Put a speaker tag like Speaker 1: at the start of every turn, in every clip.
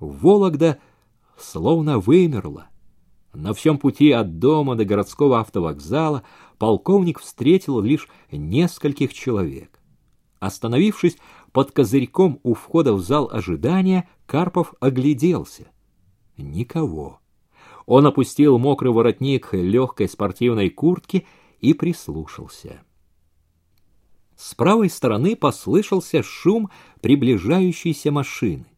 Speaker 1: Вологда словно вымерла. На всем пути от дома до городского автовокзала полковник встретил лишь нескольких человек. Остановившись под козырьком у входа в зал ожидания, Карпов огляделся. Никого. Он опустил мокрый воротник легкой спортивной куртки и прислушался. С правой стороны послышался шум приближающейся машины.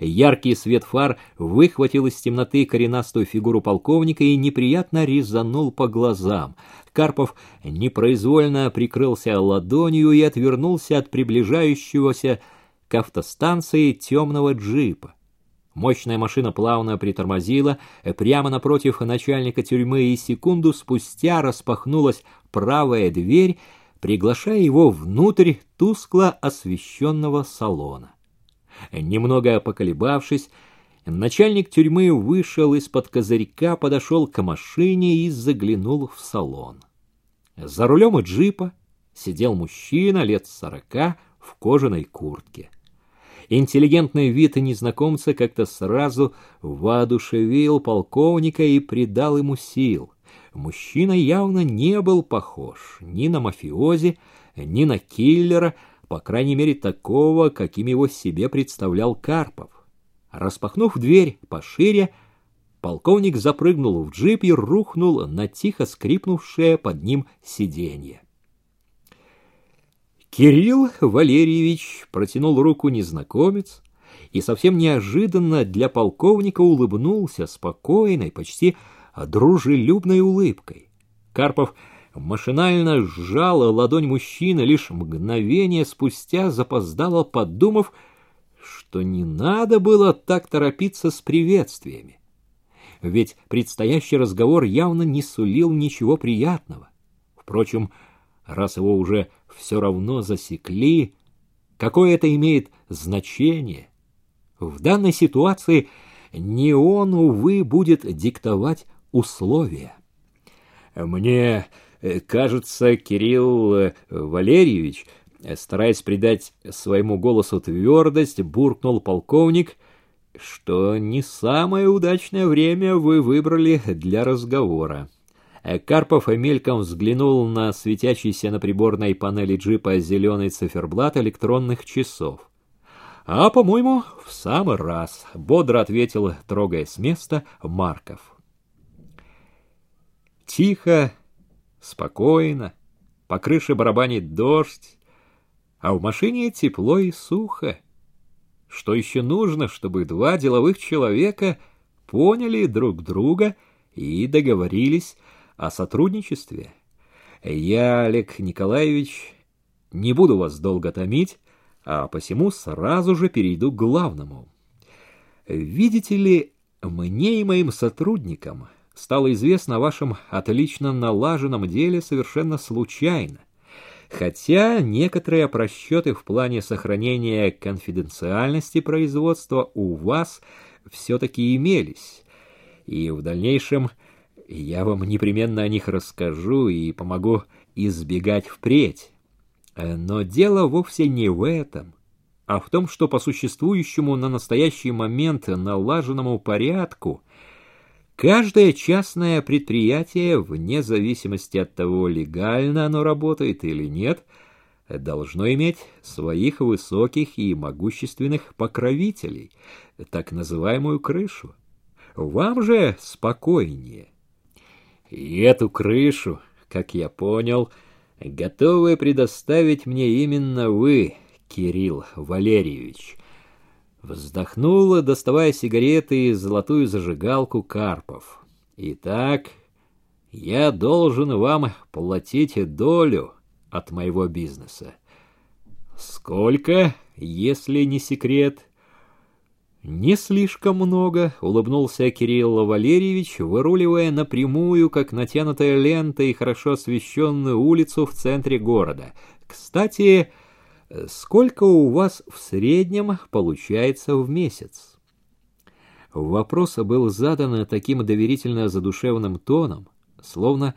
Speaker 1: Яркий свет фар выхватил из темноты коренастую фигуру полковника и неприятно резанул по глазам. Карпов непроизвольно прикрылся ладонью и отвернулся от приближающегося к автостанции темного джипа. Мощная машина плавно притормозила прямо напротив начальника тюрьмы, и секунду спустя распахнулась правая дверь, приглашая его внутрь тускло освещенного салона. Немного поколебавшись, начальник тюрьмы вышел из-под козырька, подошел к машине и заглянул в салон. За рулем джипа сидел мужчина лет сорока в кожаной куртке. Интеллигентный вид незнакомца как-то сразу воодушевил полковника и придал ему сил. Мужчина явно не был похож ни на мафиози, ни на киллера, по крайней мере такого, каким его себе представлял Карпов. Распахнув дверь пошире, полковник запрыгнул в джип и рухнул на тихо скрипнувшее под ним сиденье. Кирилл Валерьевич протянул руку незнакомец и совсем неожиданно для полковника улыбнулся спокойной, почти дружелюбной улыбкой. Карпов машинально сжал ладонь мужчины, лишь мгновение спустя запоздало, подумав, что не надо было так торопиться с приветствиями. Ведь предстоящий разговор явно не сулил ничего приятного. Впрочем, раз его уже все равно засекли, какое это имеет значение? В данной ситуации не он, увы, будет диктовать условия. Мне кажется, Кирилл э, Валерьевич, э, стараясь придать своему голосу твердость, буркнул полковник, что не самое удачное время вы выбрали для разговора. Карпов мельком взглянул на светящийся на приборной панели джипа зеленый циферблат электронных часов. «А, по-моему, в самый раз», — бодро ответил, трогая с места, Марков. Тихо, спокойно, по крыше барабанит дождь, а в машине тепло и сухо. Что еще нужно, чтобы два деловых человека поняли друг друга и договорились о сотрудничестве? Я, Олег Николаевич, не буду вас долго томить, а посему сразу же перейду к главному. Видите ли, мне и моим сотрудникам стало известно о вашем отлично налаженном деле совершенно случайно, хотя некоторые просчеты в плане сохранения конфиденциальности производства у вас все-таки имелись, и в дальнейшем я вам непременно о них расскажу и помогу избегать впредь. Но дело вовсе не в этом, а в том, что по существующему на настоящий момент налаженному порядку Каждое частное предприятие, вне зависимости от того, легально оно работает или нет, должно иметь своих высоких и могущественных покровителей, так называемую крышу. Вам же спокойнее. И эту крышу, как я понял, готовы предоставить мне именно вы, Кирилл Валерьевич. Вздохнула, доставая сигареты и золотую зажигалку Карпов. Итак, я должен вам платить долю от моего бизнеса. Сколько, если не секрет? Не слишком много, улыбнулся Кирилл Валерьевич, выруливая напрямую, как натянутая лента и хорошо освещенную улицу в центре города. Кстати, Сколько у вас в среднем получается в месяц? Вопрос был задан таким доверительно задушевным тоном, словно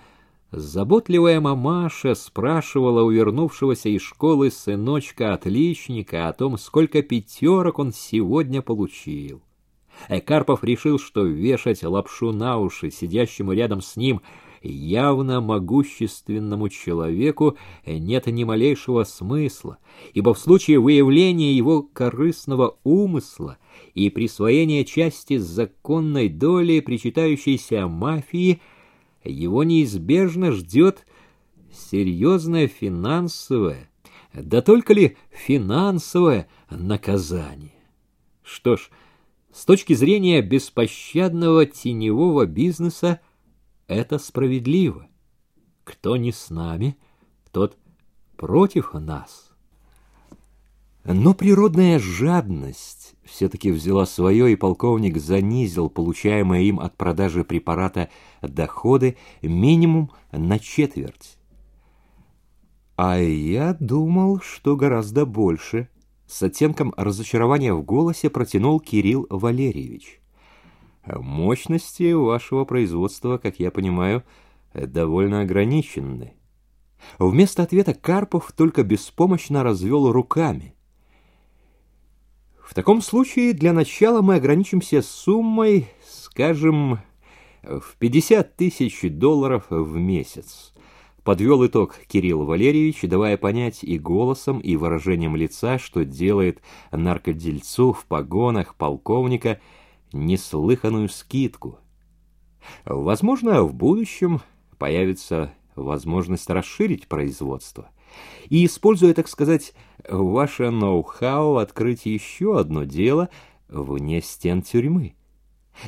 Speaker 1: заботливая мамаша спрашивала у вернувшегося из школы сыночка-отличника о том, сколько пятерок он сегодня получил. Карпов решил, что вешать лапшу на уши сидящему рядом с ним явно могущественному человеку нет ни малейшего смысла, ибо в случае выявления его корыстного умысла и присвоения части законной доли, причитающейся мафии, его неизбежно ждет серьезное финансовое, да только ли финансовое наказание. Что ж, с точки зрения беспощадного теневого бизнеса это справедливо. Кто не с нами, тот против нас. Но природная жадность все-таки взяла свое, и полковник занизил получаемые им от продажи препарата доходы минимум на четверть. А я думал, что гораздо больше – с оттенком разочарования в голосе протянул Кирилл Валерьевич. Мощности вашего производства, как я понимаю, довольно ограничены. Вместо ответа Карпов только беспомощно развел руками. В таком случае для начала мы ограничимся суммой, скажем, в 50 тысяч долларов в месяц. Подвел итог Кирилл Валерьевич, давая понять и голосом, и выражением лица, что делает наркодельцу в погонах полковника неслыханную скидку. Возможно, в будущем появится возможность расширить производство и, используя, так сказать, ваше ноу-хау, открыть еще одно дело вне стен тюрьмы.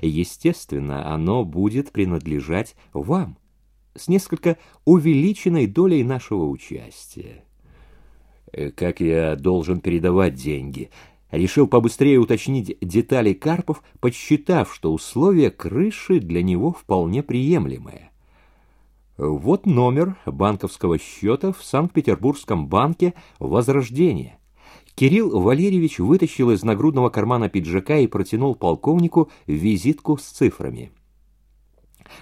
Speaker 1: Естественно, оно будет принадлежать вам с несколько увеличенной долей нашего участия. Как я должен передавать деньги? Решил побыстрее уточнить детали Карпов, подсчитав, что условия крыши для него вполне приемлемые. Вот номер банковского счета в Санкт-Петербургском банке «Возрождение». Кирилл Валерьевич вытащил из нагрудного кармана пиджака и протянул полковнику визитку с цифрами.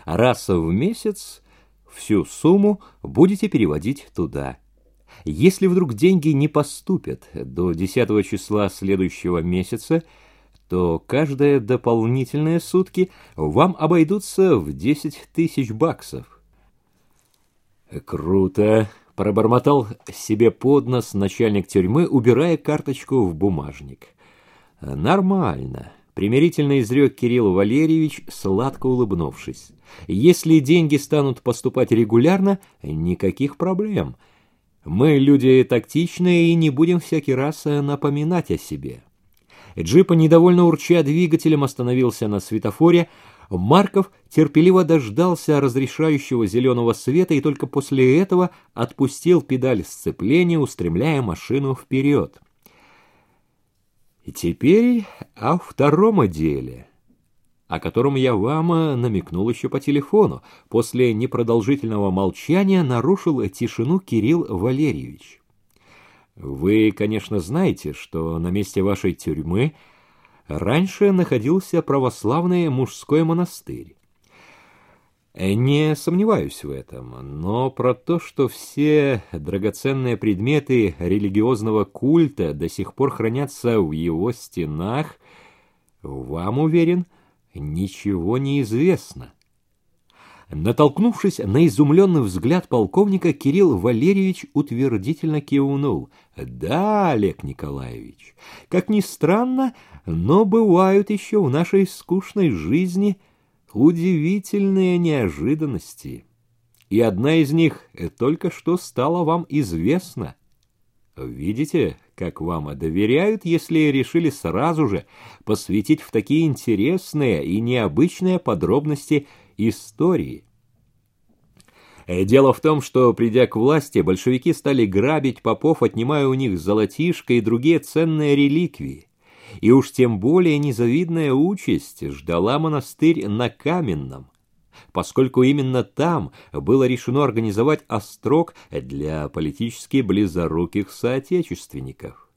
Speaker 1: Раз в месяц всю сумму будете переводить туда. Если вдруг деньги не поступят до 10 числа следующего месяца, то каждые дополнительные сутки вам обойдутся в 10 тысяч баксов. Круто, пробормотал себе под нос начальник тюрьмы, убирая карточку в бумажник. Нормально примирительно изрек Кирилл Валерьевич, сладко улыбнувшись. «Если деньги станут поступать регулярно, никаких проблем. Мы люди тактичные и не будем всякий раз напоминать о себе». Джипа, недовольно урча двигателем, остановился на светофоре. Марков терпеливо дождался разрешающего зеленого света и только после этого отпустил педаль сцепления, устремляя машину вперед. И теперь о втором деле, о котором я вам э, намекнул еще по телефону. После непродолжительного молчания нарушил тишину Кирилл Валерьевич. Вы, конечно, знаете, что на месте вашей тюрьмы раньше находился православный мужской монастырь. Не сомневаюсь в этом, но про то, что все драгоценные предметы религиозного культа до сих пор хранятся в его стенах, вам, уверен, ничего не известно. Натолкнувшись на изумленный взгляд полковника, Кирилл Валерьевич утвердительно кивнул. «Да, Олег Николаевич, как ни странно, но бывают еще в нашей скучной жизни – удивительные неожиданности, и одна из них только что стала вам известна. Видите, как вам доверяют, если решили сразу же посвятить в такие интересные и необычные подробности истории. Дело в том, что, придя к власти, большевики стали грабить попов, отнимая у них золотишко и другие ценные реликвии и уж тем более незавидная участь ждала монастырь на Каменном, поскольку именно там было решено организовать острог для политически близоруких соотечественников.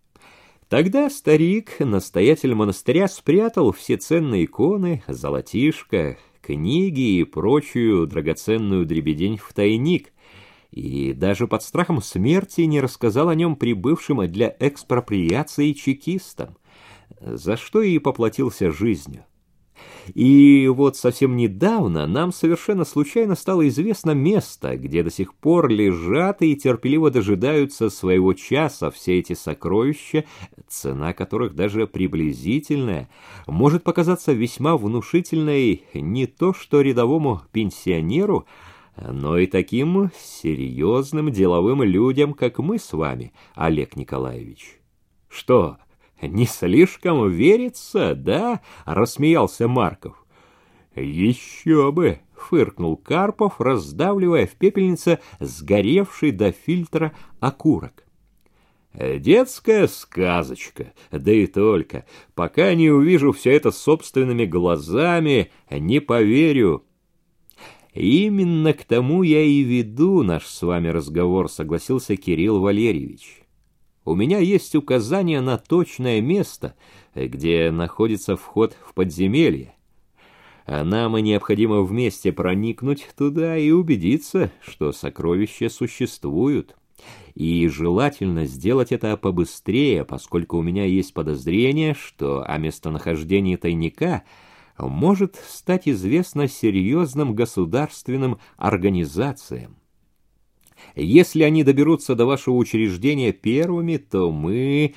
Speaker 1: Тогда старик, настоятель монастыря, спрятал все ценные иконы, золотишко, книги и прочую драгоценную дребедень в тайник, и даже под страхом смерти не рассказал о нем прибывшим для экспроприации чекистам за что и поплатился жизнью. И вот совсем недавно нам совершенно случайно стало известно место, где до сих пор лежат и терпеливо дожидаются своего часа все эти сокровища, цена которых даже приблизительная, может показаться весьма внушительной не то что рядовому пенсионеру, но и таким серьезным деловым людям, как мы с вами, Олег Николаевич. Что, не слишком верится, да? Рассмеялся Марков. Еще бы! Фыркнул Карпов, раздавливая в пепельнице сгоревший до фильтра окурок. Детская сказочка, да и только. Пока не увижу все это собственными глазами, не поверю. Именно к тому я и веду наш с вами разговор, согласился Кирилл Валерьевич. У меня есть указание на точное место, где находится вход в подземелье. А нам необходимо вместе проникнуть туда и убедиться, что сокровища существуют. И желательно сделать это побыстрее, поскольку у меня есть подозрение, что о местонахождении тайника может стать известно серьезным государственным организациям. Если они доберутся до вашего учреждения первыми, то мы...»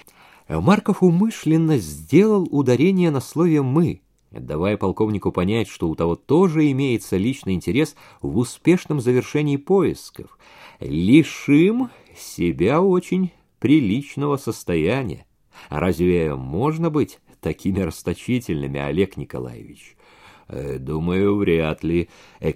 Speaker 1: Марков умышленно сделал ударение на слове «мы», давая полковнику понять, что у того тоже имеется личный интерес в успешном завершении поисков. Лишим себя очень приличного состояния. Разве можно быть такими расточительными, Олег Николаевич? Э, думаю, вряд ли.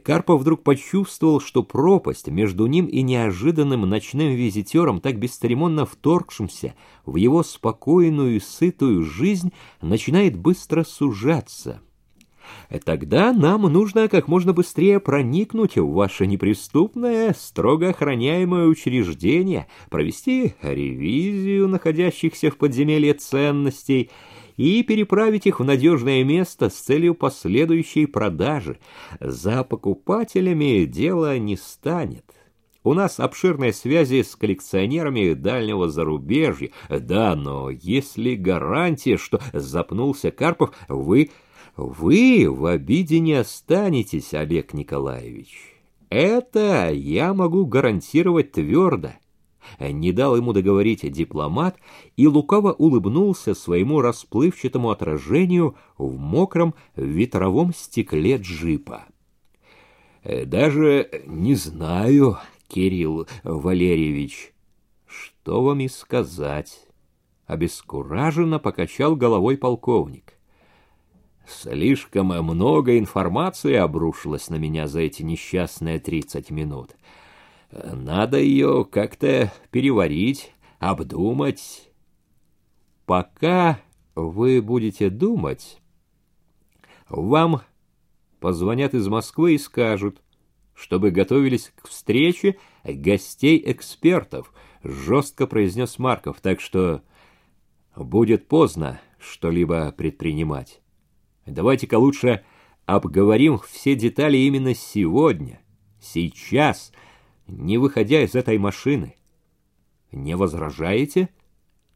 Speaker 1: Карпов вдруг почувствовал, что пропасть между ним и неожиданным ночным визитером, так бесцеремонно вторгшимся в его спокойную и сытую жизнь, начинает быстро сужаться. Э, тогда нам нужно как можно быстрее проникнуть в ваше неприступное, строго охраняемое учреждение, провести ревизию находящихся в подземелье ценностей и переправить их в надежное место с целью последующей продажи. За покупателями дело не станет. У нас обширные связи с коллекционерами дальнего зарубежья. Да, но если гарантия, что запнулся Карпов, вы... Вы в обиде не останетесь, Олег Николаевич. Это я могу гарантировать твердо не дал ему договорить дипломат и лукаво улыбнулся своему расплывчатому отражению в мокром ветровом стекле джипа. «Э, «Даже не знаю, Кирилл Валерьевич, что вам и сказать», — обескураженно покачал головой полковник. «Слишком много информации обрушилось на меня за эти несчастные тридцать минут». Надо ее как-то переварить, обдумать. Пока вы будете думать, вам позвонят из Москвы и скажут, чтобы готовились к встрече гостей-экспертов, жестко произнес Марков, так что будет поздно что-либо предпринимать. Давайте-ка лучше обговорим все детали именно сегодня, сейчас — не выходя из этой машины. Не возражаете?»